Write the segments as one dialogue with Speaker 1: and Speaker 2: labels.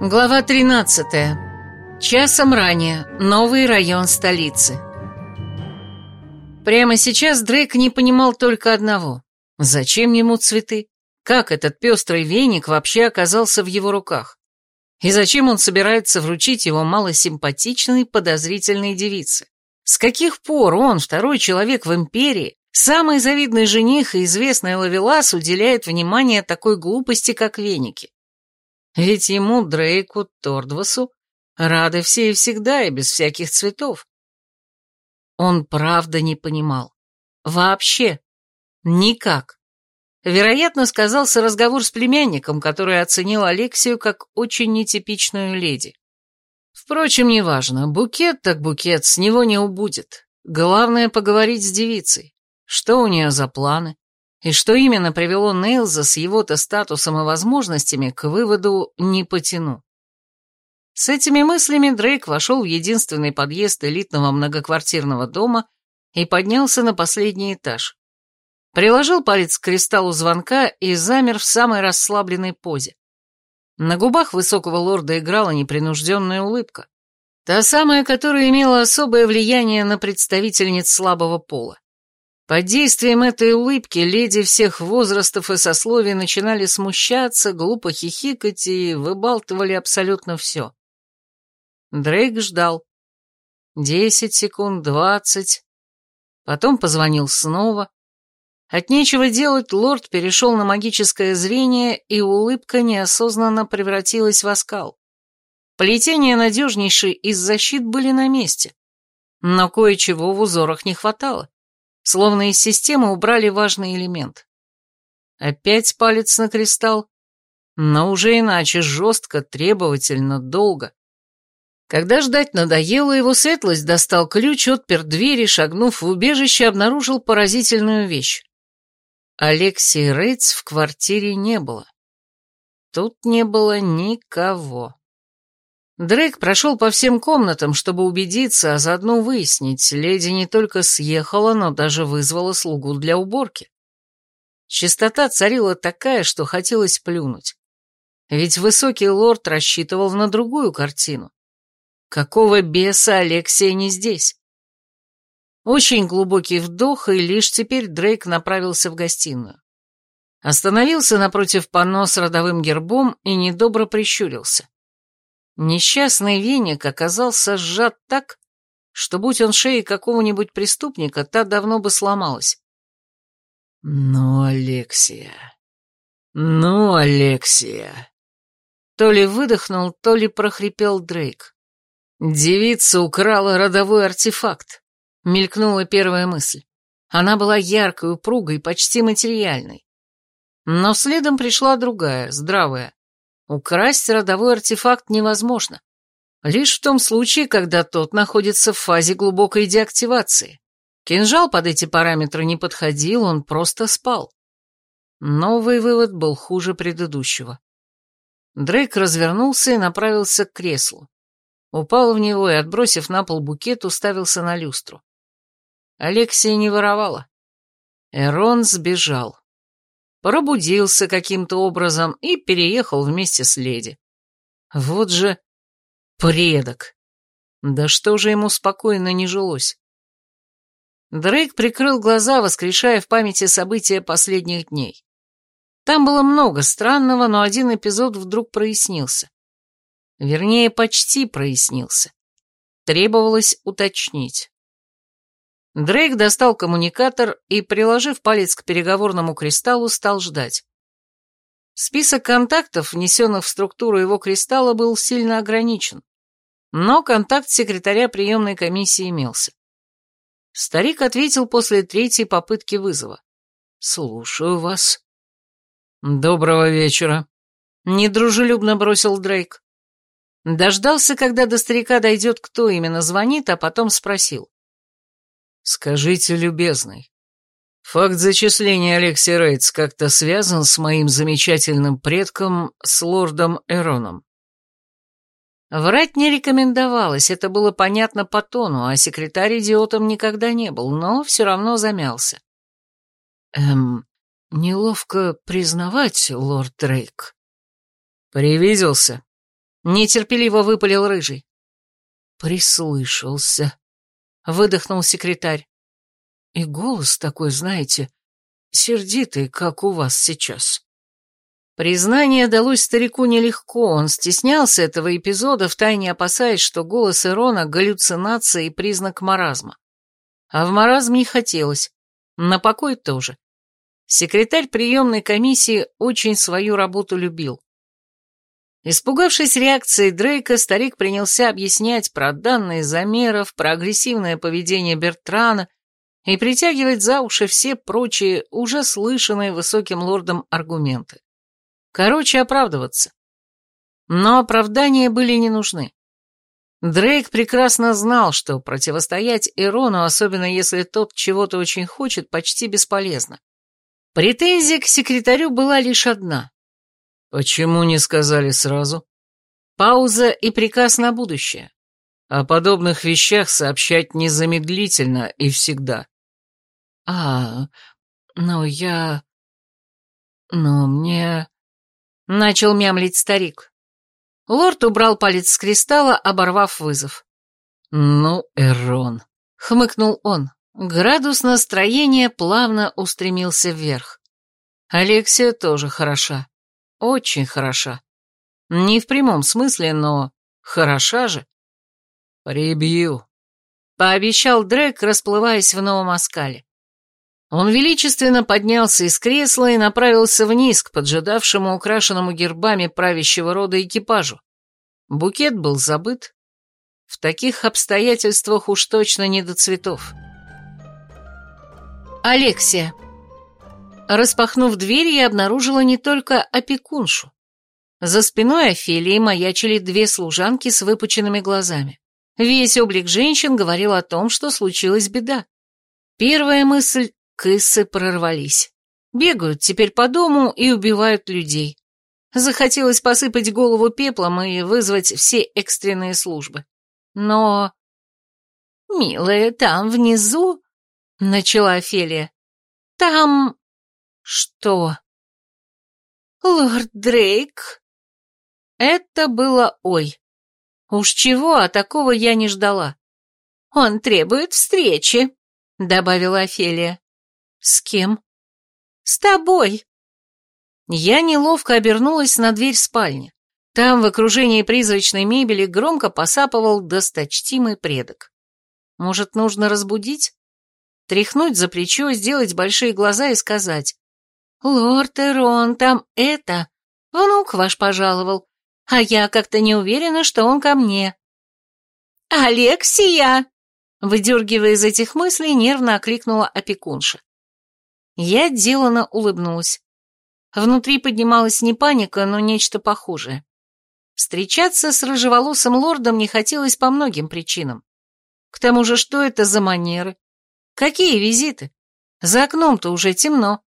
Speaker 1: Глава 13. Часом ранее. Новый район столицы. Прямо сейчас Дрейк не понимал только одного. Зачем ему цветы? Как этот пестрый веник вообще оказался в его руках? И зачем он собирается вручить его малосимпатичной подозрительной девице? С каких пор он, второй человек в Империи, самый завидный жених и известный ловелас, уделяет внимание такой глупости, как веники? Ведь ему, Дрейку, Тордвасу, рады все и всегда, и без всяких цветов. Он правда не понимал. Вообще. Никак. Вероятно, сказался разговор с племянником, который оценил Алексию как очень нетипичную леди. Впрочем, неважно, букет так букет, с него не убудет. Главное поговорить с девицей. Что у нее за планы? И что именно привело Нейлза с его-то статусом и возможностями к выводу «не потяну». С этими мыслями Дрейк вошел в единственный подъезд элитного многоквартирного дома и поднялся на последний этаж. Приложил палец к кристаллу звонка и замер в самой расслабленной позе. На губах высокого лорда играла непринужденная улыбка. Та самая, которая имела особое влияние на представительниц слабого пола. Под действием этой улыбки леди всех возрастов и сословий начинали смущаться, глупо хихикать и выбалтывали абсолютно все. Дрейк ждал. Десять секунд, двадцать. Потом позвонил снова. От нечего делать лорд перешел на магическое зрение, и улыбка неосознанно превратилась в оскал. Плетения надежнейшие из защит были на месте, но кое-чего в узорах не хватало словно из системы убрали важный элемент. Опять палец на кристалл, но уже иначе, жестко, требовательно, долго. Когда ждать надоело, его светлость достал ключ, отпер дверь и, шагнув в убежище, обнаружил поразительную вещь. Алексии Рейтс в квартире не было. Тут не было никого. Дрейк прошел по всем комнатам, чтобы убедиться, а заодно выяснить, леди не только съехала, но даже вызвала слугу для уборки. Чистота царила такая, что хотелось плюнуть. Ведь высокий лорд рассчитывал на другую картину. Какого беса Алексия не здесь? Очень глубокий вдох, и лишь теперь Дрейк направился в гостиную. Остановился напротив панно с родовым гербом и недобро прищурился. Несчастный веник оказался сжат так, что, будь он шеей какого-нибудь преступника, та давно бы сломалась. «Ну, Алексия! Ну, Алексия!» То ли выдохнул, то ли прохрипел Дрейк. «Девица украла родовой артефакт», — мелькнула первая мысль. Она была яркой, упругой, почти материальной. Но следом пришла другая, здравая. Украсть родовой артефакт невозможно. Лишь в том случае, когда тот находится в фазе глубокой деактивации. Кинжал под эти параметры не подходил, он просто спал. Новый вывод был хуже предыдущего. Дрейк развернулся и направился к креслу. Упал в него и, отбросив на пол букет, уставился на люстру. Алексия не воровала. Эрон сбежал пробудился каким-то образом и переехал вместе с леди. Вот же предок. Да что же ему спокойно не жилось? Дрейк прикрыл глаза, воскрешая в памяти события последних дней. Там было много странного, но один эпизод вдруг прояснился. Вернее, почти прояснился. Требовалось уточнить. Дрейк достал коммуникатор и, приложив палец к переговорному кристаллу, стал ждать. Список контактов, внесенных в структуру его кристалла, был сильно ограничен, но контакт секретаря приемной комиссии имелся. Старик ответил после третьей попытки вызова. «Слушаю вас». «Доброго вечера», — недружелюбно бросил Дрейк. Дождался, когда до старика дойдет, кто именно звонит, а потом спросил. «Скажите, любезный, факт зачисления Алексей Рейтс как-то связан с моим замечательным предком, с лордом Эроном?» Врать не рекомендовалось, это было понятно по тону, а секретарь идиотом никогда не был, но все равно замялся. «Эм, неловко признавать, лорд Дрейк». «Привиделся?» Нетерпеливо выпалил рыжий. Прислышался. Выдохнул секретарь. И голос такой, знаете, сердитый, как у вас сейчас. Признание далось старику нелегко, он стеснялся этого эпизода, втайне опасаясь, что голос Ирона — галлюцинация и признак маразма. А в маразм не хотелось, на покой тоже. Секретарь приемной комиссии очень свою работу любил. Испугавшись реакции Дрейка, старик принялся объяснять про данные замеров, про агрессивное поведение Бертрана и притягивать за уши все прочие, уже слышанные высоким лордом аргументы. Короче, оправдываться. Но оправдания были не нужны. Дрейк прекрасно знал, что противостоять Ирону, особенно если тот чего-то очень хочет, почти бесполезно. Претензия к секретарю была лишь одна. Почему не сказали сразу? Пауза и приказ на будущее. О подобных вещах сообщать незамедлительно и всегда. А, ну я... Ну мне... Начал мямлить старик. Лорд убрал палец с кристалла, оборвав вызов. «Ну, Эрон», — хмыкнул он. Градус настроения плавно устремился вверх. Алексия тоже хороша. Очень хороша. Не в прямом смысле, но хороша же. «Прибью», — пообещал Дрек, расплываясь в новом оскале. Он величественно поднялся из кресла и направился вниз к поджидавшему украшенному гербами правящего рода экипажу. Букет был забыт. В таких обстоятельствах уж точно не до цветов. Алексия. Распахнув дверь, я обнаружила не только опекуншу. За спиной Офелии маячили две служанки с выпученными глазами. Весь облик женщин говорил о том, что случилась беда. Первая мысль Кысы прорвались. Бегают теперь по дому и убивают людей. Захотелось посыпать голову пеплом и вызвать все экстренные службы. Но... «Милая, там внизу...» — начала Офелия. «Там...» «Что?» «Лорд Дрейк...» Это было ой. Уж чего, а такого я не ждала. «Он требует встречи», — добавила Офелия. «С кем?» «С тобой». Я неловко обернулась на дверь спальни. Там, в окружении призрачной мебели, громко посапывал досточтимый предок. Может, нужно разбудить? Тряхнуть за плечо, сделать большие глаза и сказать. «Лорд Эрон, там это... Внук ваш пожаловал, а я как-то не уверена, что он ко мне». «Алексия!» Выдергивая из этих мыслей, нервно окликнула опекунша. Я делано улыбнулась. Внутри поднималась не паника, но нечто похожее. Встречаться с рыжеволосым лордом не хотелось по многим причинам. К тому же, что это за манеры? Какие визиты? За окном-то уже темно.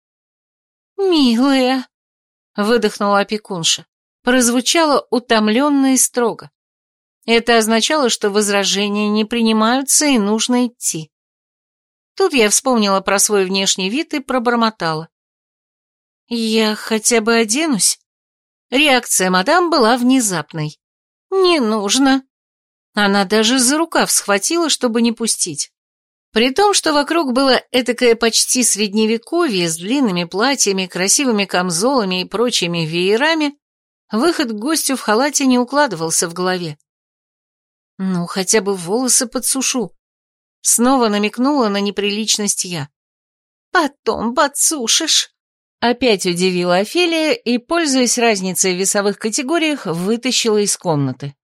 Speaker 1: «Милая», — выдохнула опекунша, прозвучало утомленно и строго. Это означало, что возражения не принимаются и нужно идти. Тут я вспомнила про свой внешний вид и пробормотала. «Я хотя бы оденусь?» Реакция мадам была внезапной. «Не нужно». Она даже за рукав схватила, чтобы не пустить. При том, что вокруг было этакое почти средневековье с длинными платьями, красивыми камзолами и прочими веерами, выход к гостю в халате не укладывался в голове. «Ну, хотя бы волосы подсушу», Снова намекнула на неприличность я. «Потом подсушишь», — опять удивила Офелия и, пользуясь разницей в весовых категориях, вытащила из комнаты.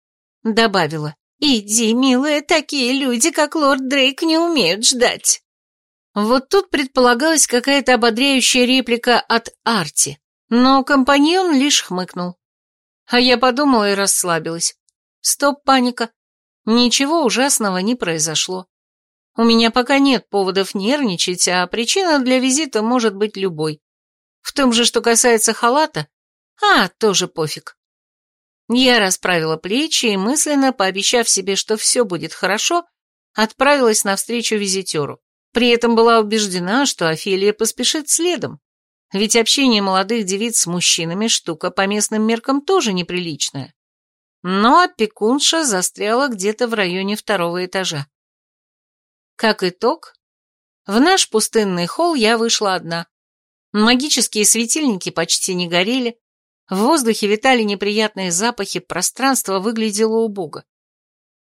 Speaker 1: Добавила. «Иди, милая, такие люди, как лорд Дрейк, не умеют ждать». Вот тут предполагалась какая-то ободряющая реплика от Арти, но компаньон лишь хмыкнул. А я подумала и расслабилась. Стоп, паника. Ничего ужасного не произошло. У меня пока нет поводов нервничать, а причина для визита может быть любой. В том же, что касается халата, а, тоже пофиг. Я расправила плечи и, мысленно пообещав себе, что все будет хорошо, отправилась навстречу визитеру. При этом была убеждена, что Офелия поспешит следом. Ведь общение молодых девиц с мужчинами штука по местным меркам тоже неприличная. но опекунша застряла где-то в районе второго этажа. Как итог, в наш пустынный холл я вышла одна. Магические светильники почти не горели, в воздухе витали неприятные запахи, пространство выглядело убого.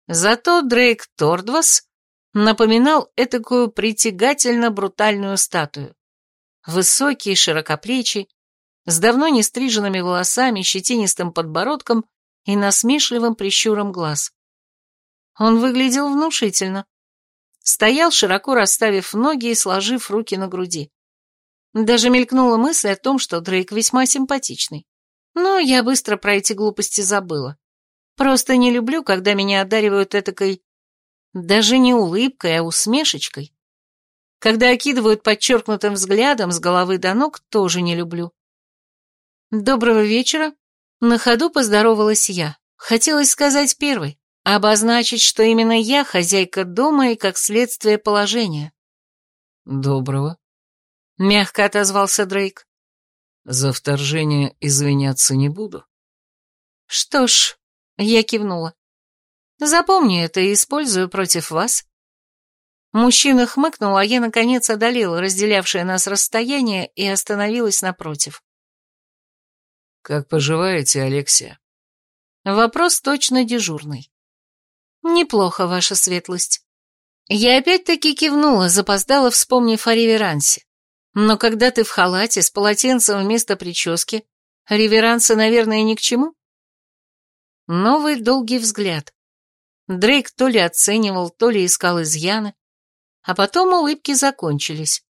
Speaker 1: Зато Дрейк Тордвас напоминал этакую притягательно-брутальную статую. Высокий, широкоплечий, с давно не стриженными волосами, щетинистым подбородком и насмешливым прищуром глаз. Он выглядел внушительно. Стоял, широко расставив ноги и сложив руки на груди. Даже мелькнула мысль о том, что Дрейк весьма симпатичный. Но я быстро про эти глупости забыла. Просто не люблю, когда меня одаривают этакой... Даже не улыбкой, а усмешечкой. Когда окидывают подчеркнутым взглядом с головы до ног, тоже не люблю. Доброго вечера. На ходу поздоровалась я. Хотелось сказать первой, обозначить, что именно я хозяйка дома и, как следствие, положения.
Speaker 2: Доброго.
Speaker 1: Мягко отозвался Дрейк.
Speaker 2: За вторжение извиняться не буду.
Speaker 1: Что ж, я кивнула. Запомни это и использую против вас. Мужчина хмыкнул, а я, наконец, одолела разделявшее нас расстояние и остановилась напротив.
Speaker 2: «Как поживаете, Алексия?»
Speaker 1: Вопрос точно дежурный. «Неплохо, ваша светлость». Я опять-таки кивнула, запоздала, вспомнив о реверансе. Но когда ты в халате с полотенцем вместо прически, реверансы, наверное, ни к чему? Новый долгий взгляд. Дрейк то ли оценивал, то ли искал изъяны, а потом улыбки закончились.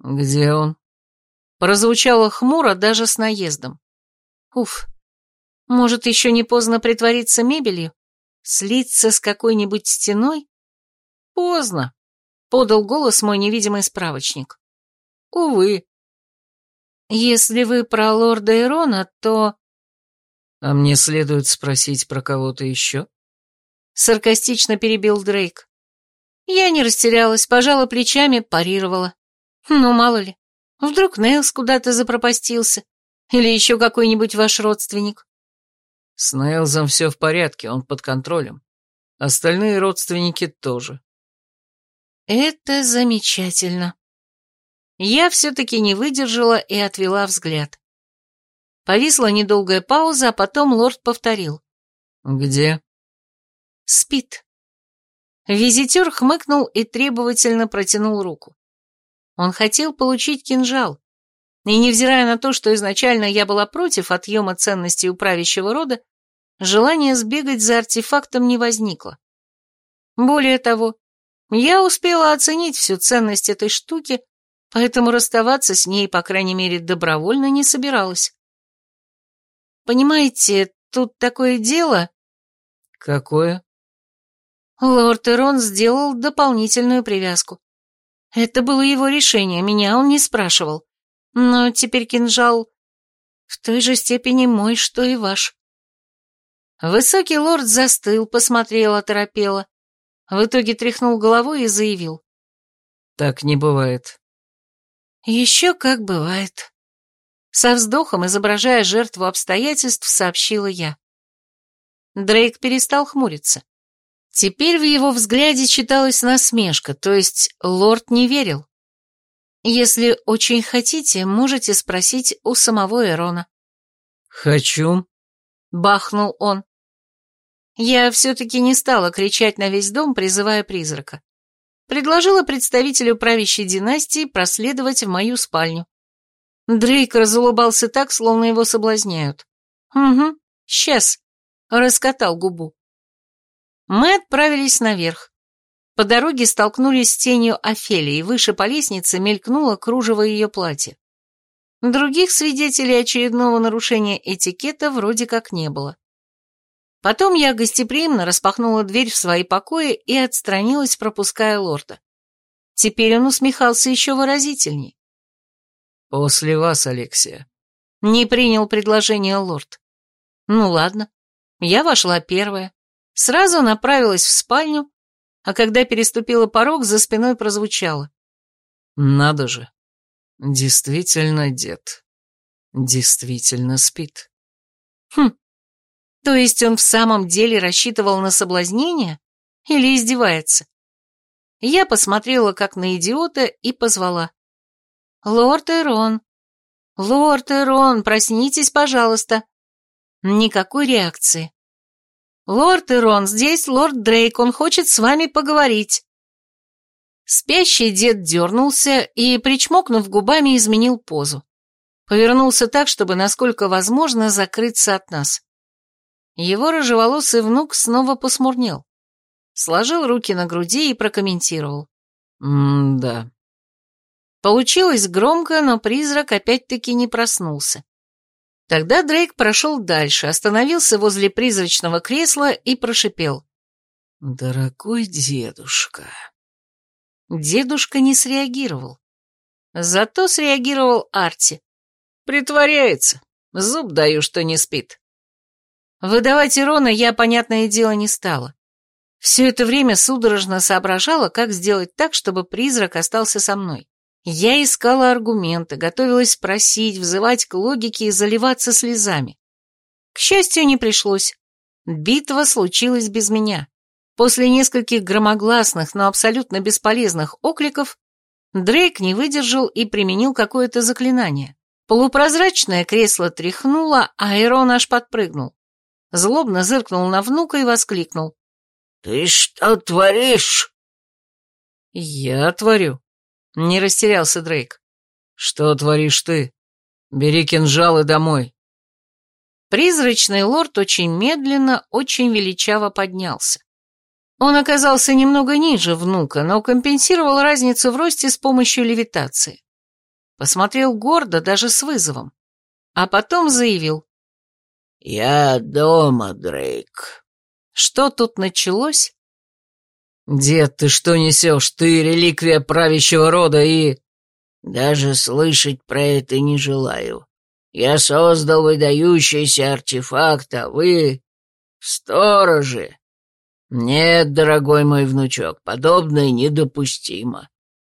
Speaker 2: «Где он?»
Speaker 1: Прозвучало хмуро даже с наездом. Уф, может, еще не поздно притвориться мебелью? Слиться с какой-нибудь стеной? Поздно, подал голос мой невидимый справочник. Увы. Если вы про лорда Ирона, то...
Speaker 2: А мне следует спросить про кого-то еще?
Speaker 1: Саркастично перебил Дрейк. Я не растерялась, пожала плечами, парировала. Ну, мало ли, вдруг Нейлс куда-то запропастился. Или еще какой-нибудь ваш родственник.
Speaker 2: С Нейлзом все в порядке, он под контролем. Остальные родственники тоже.
Speaker 1: Это замечательно я все-таки не выдержала и отвела взгляд. Повисла недолгая пауза, а потом лорд повторил.
Speaker 2: «Где?»
Speaker 1: «Спит». Визитер хмыкнул и требовательно протянул руку. Он хотел получить кинжал, и, невзирая на то, что изначально я была против отъема ценностей у правящего рода, желание сбегать за артефактом не возникло. Более того, я успела оценить всю ценность этой штуки поэтому расставаться с ней, по крайней мере, добровольно не собиралась. Понимаете, тут такое дело...
Speaker 2: Какое?
Speaker 1: Лорд Эрон сделал дополнительную привязку. Это было его решение, меня он не спрашивал. Но теперь кинжал в той же степени мой, что и ваш. Высокий лорд застыл, посмотрел оторопело. В итоге тряхнул головой и заявил.
Speaker 2: Так не бывает.
Speaker 1: «Еще как бывает». Со вздохом, изображая жертву обстоятельств, сообщила я. Дрейк перестал хмуриться. Теперь в его взгляде читалась насмешка, то есть лорд не верил. «Если очень хотите, можете спросить у самого Эрона».
Speaker 2: «Хочу», —
Speaker 1: бахнул он. Я все-таки не стала кричать на весь дом, призывая призрака предложила представителю правящей династии проследовать в мою спальню. Дрейк разулыбался так, словно его соблазняют. «Угу, сейчас», — раскатал губу. Мы отправились наверх. По дороге столкнулись с тенью Офелии, выше по лестнице мелькнуло кружево ее платья. Других свидетелей очередного нарушения этикета вроде как не было. Потом я гостеприимно распахнула дверь в свои покои и отстранилась, пропуская лорда. Теперь он усмехался еще выразительней.
Speaker 2: «После вас, Алексия».
Speaker 1: Не принял предложение лорд. Ну ладно. Я вошла первая. Сразу направилась в спальню, а когда переступила порог, за спиной прозвучало.
Speaker 2: «Надо же. Действительно дед. Действительно спит».
Speaker 1: Хм, То есть он в самом деле рассчитывал на соблазнение? Или издевается? Я посмотрела как на идиота и позвала. «Лорд Эрон! Лорд Эрон, проснитесь, пожалуйста!» Никакой реакции. «Лорд Эрон, здесь лорд Дрейк, он хочет с вами поговорить». Спящий дед дернулся и, причмокнув губами, изменил позу. Повернулся так, чтобы, насколько возможно, закрыться от нас. Его рыжеволосый внук снова посмурнел. Сложил руки на груди и прокомментировал.
Speaker 2: «М-да».
Speaker 1: Получилось громко, но призрак опять-таки не проснулся. Тогда Дрейк прошел дальше, остановился возле призрачного кресла и прошипел.
Speaker 2: «Дорогой дедушка».
Speaker 1: Дедушка не среагировал. Зато среагировал Арти. Притворяется. Зуб даю, что не спит. Выдавать Ирона я, понятное дело, не стала. Все это время судорожно соображала, как сделать так, чтобы призрак остался со мной. Я искала аргументы, готовилась просить, взывать к логике и заливаться слезами. К счастью, не пришлось. Битва случилась без меня. После нескольких громогласных, но абсолютно бесполезных окликов Дрейк не выдержал и применил какое-то заклинание. Полупрозрачное кресло тряхнуло, а Эрон аж подпрыгнул. Злобно зыркнул на внука и воскликнул.
Speaker 3: «Ты что творишь?»
Speaker 2: «Я творю», — не растерялся Дрейк. «Что творишь ты? Бери кинжалы домой».
Speaker 1: Призрачный лорд очень медленно, очень величаво поднялся. Он оказался немного ниже внука, но компенсировал разницу в росте с помощью левитации. Посмотрел гордо, даже с вызовом. А потом заявил.
Speaker 3: «Я дома, Дрейк».
Speaker 1: Что тут началось?
Speaker 2: «Дед, ты что несешь? Ты реликвия правящего рода и...»
Speaker 3: «Даже слышать про это не желаю. Я создал выдающийся артефакт, а вы... сторожи. Нет, дорогой мой внучок, подобное недопустимо.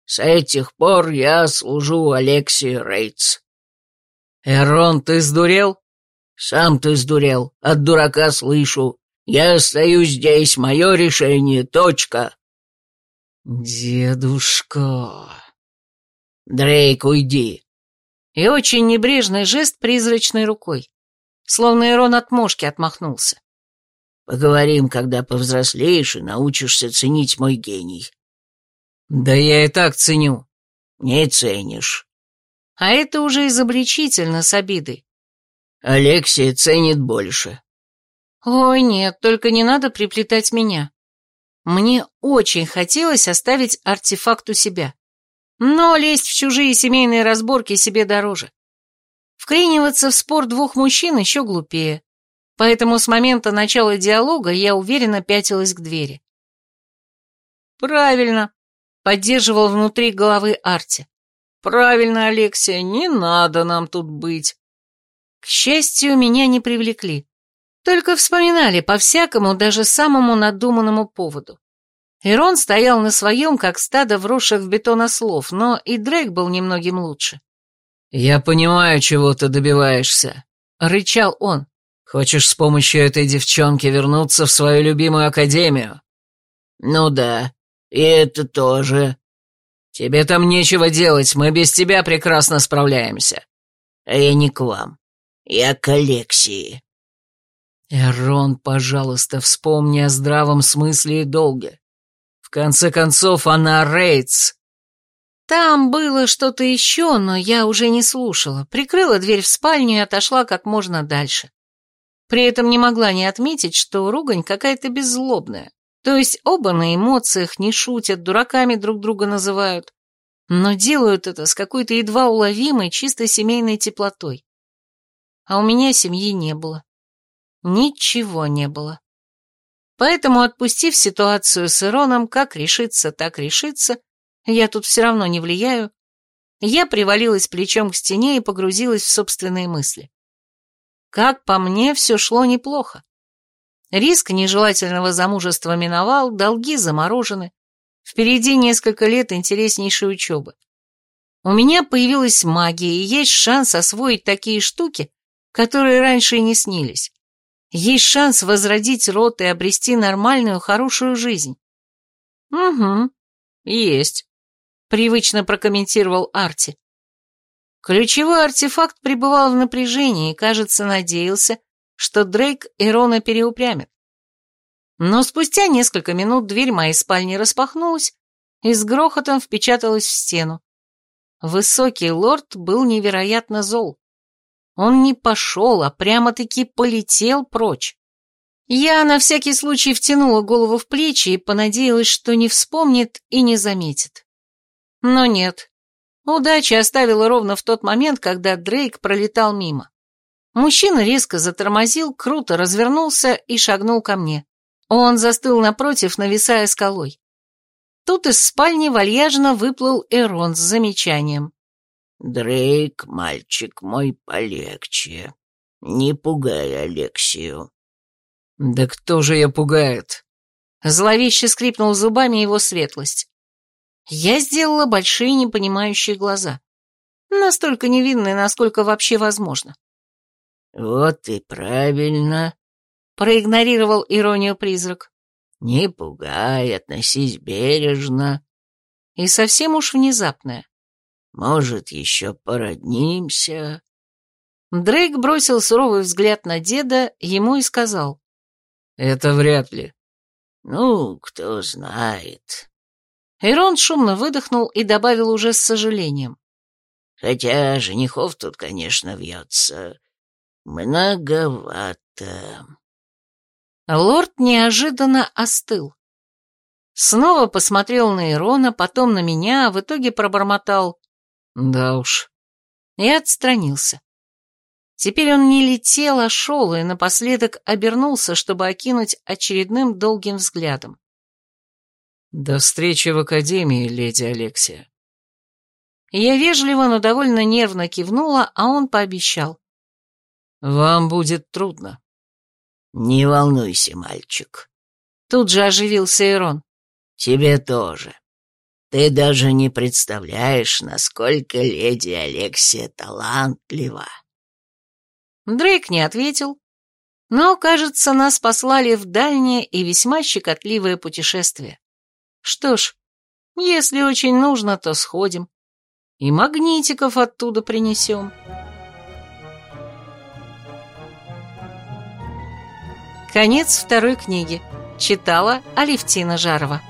Speaker 3: С этих пор я служу Алексии Рейтс».
Speaker 2: «Эрон, ты сдурел?»
Speaker 3: «Сам ты сдурел. От дурака слышу. Я остаюсь здесь, мое решение, точка».
Speaker 2: «Дедушка...»
Speaker 3: «Дрейк, уйди».
Speaker 1: И очень небрежный жест призрачной рукой. Словно Эрон от мошки отмахнулся.
Speaker 3: «Поговорим, когда повзрослеешь и научишься ценить мой гений».
Speaker 2: «Да я и так ценю».
Speaker 3: «Не ценишь».
Speaker 1: А это уже изобличительно с обидой.
Speaker 3: Алексия ценит больше.
Speaker 1: Ой, нет, только не надо приплетать меня. Мне очень хотелось оставить артефакт у себя. Но лезть в чужие семейные разборки себе дороже. Вклиниваться в спор двух мужчин еще глупее. Поэтому с момента начала диалога я уверенно пятилась к двери. «Правильно», — поддерживал внутри головы Арти. «Правильно, Алексия, не надо нам тут быть. К счастью, меня не привлекли. Только вспоминали по всякому, даже самому надуманному поводу. Ирон стоял на своем, как стадо вросших в бетон ослов, но и Дрейк был немногим лучше.
Speaker 2: «Я понимаю, чего ты добиваешься», — рычал он. «Хочешь с помощью этой девчонки вернуться в свою любимую академию?»
Speaker 3: «Ну да, и это тоже».
Speaker 2: «Тебе там нечего делать, мы без тебя прекрасно справляемся».
Speaker 3: «А я не к вам. Я к Алексии.
Speaker 2: Эрон, пожалуйста, вспомни о здравом смысле и долге. В конце концов, она Рейтс.
Speaker 1: Там было что-то еще, но я уже не слушала. Прикрыла дверь в спальню и отошла как можно дальше. При этом не могла не отметить, что ругань какая-то беззлобная. То есть оба на эмоциях не шутят, дураками друг друга называют, но делают это с какой-то едва уловимой, чисто семейной теплотой а у меня семьи не было. Ничего не было. Поэтому, отпустив ситуацию с Ироном, как решится, так решится, я тут все равно не влияю, я привалилась плечом к стене и погрузилась в собственные мысли. Как по мне, все шло неплохо. Риск нежелательного замужества миновал, долги заморожены, впереди несколько лет интереснейшей учебы. У меня появилась магия, и есть шанс освоить такие штуки, которые раньше и не снились. Есть шанс возродить род и обрести нормальную, хорошую жизнь. Угу, есть, привычно прокомментировал Арти. Ключевой артефакт пребывал в напряжении и, кажется, надеялся, что Дрейк Эрона переупрямит. Но спустя несколько минут дверь моей спальни распахнулась и с грохотом впечаталась в стену. Высокий лорд был невероятно зол. Он не пошел, а прямо-таки полетел прочь. Я на всякий случай втянула голову в плечи и понадеялась, что не вспомнит и не заметит. Но нет. Удача оставила ровно в тот момент, когда Дрейк пролетал мимо. Мужчина резко затормозил, круто развернулся и шагнул ко мне. Он застыл напротив, нависая скалой. Тут из спальни вальяжно выплыл Эрон с замечанием.
Speaker 3: «Дрейк, мальчик мой, полегче. Не пугай Алексию».
Speaker 2: «Да кто же ее пугает?»
Speaker 1: Зловеще скрипнул зубами его светлость. Я сделала большие непонимающие глаза. Настолько невинные, насколько вообще возможно.
Speaker 3: «Вот и правильно», —
Speaker 1: проигнорировал иронию призрак.
Speaker 3: Не пугай, относись бережно.
Speaker 1: И совсем уж внезапное.
Speaker 3: Может, еще породнимся.
Speaker 1: Дрейк бросил суровый взгляд на деда, ему и сказал.
Speaker 2: Это вряд ли.
Speaker 3: Ну, кто знает.
Speaker 1: Ирон шумно выдохнул и добавил уже с сожалением.
Speaker 3: Хотя женихов тут, конечно, вьется. Многовато.
Speaker 1: Лорд неожиданно остыл. Снова посмотрел на Ирона, потом на меня, а в итоге пробормотал
Speaker 2: «Да уж».
Speaker 1: И отстранился. Теперь он не летел, а шел, и напоследок обернулся, чтобы окинуть очередным долгим взглядом.
Speaker 2: «До встречи в Академии, леди Алексия».
Speaker 1: Я вежливо, но довольно нервно кивнула, а он пообещал.
Speaker 2: «Вам будет трудно».
Speaker 3: «Не волнуйся, мальчик».
Speaker 1: Тут же оживился Ирон.
Speaker 3: «Тебе тоже. Ты даже не представляешь, насколько леди Алексия талантлива».
Speaker 1: Дрейк не ответил, но, кажется, нас послали в дальнее и весьма щекотливое путешествие. Что ж, если очень нужно, то сходим. И магнитиков оттуда принесем. Конец второй книги. Читала Алевтина Жарова.